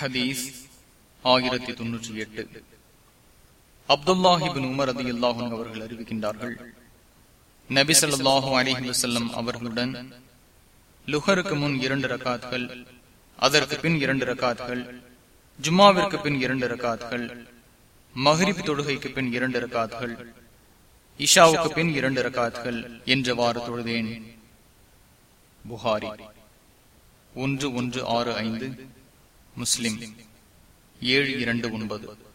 ஹதீஸ் ஆயிரத்தி தொன்னூற்றி எட்டு அப்துல்லாஹிபின் உமர் அதி அல்லாஹன் அவர்கள் அறிவிக்கின்றார்கள் நபி ஸல்லல்லாஹு அலைஹி வஸல்லம் அவர்களுடன் லுஹருக்கு முன் இரண்டு ரகாத்கள் அதற்கு பின் இரண்டு ரகாத்கள் ஜும்மாவிற்கு பின் இரண்டு ரகாத்கள் மஹரிப் தொழுகைக்கு பின் இரண்டு ரகாத்கள் இஷாவுக்கு பின் இரண்டு ரகாத்கள் என்றவாறு தொழுதேன். புகாரி ஒன்று ஒன்று ஆறு ஐந்து. முஸ்லிம். ஏழு இரண்டு ஒன்பது.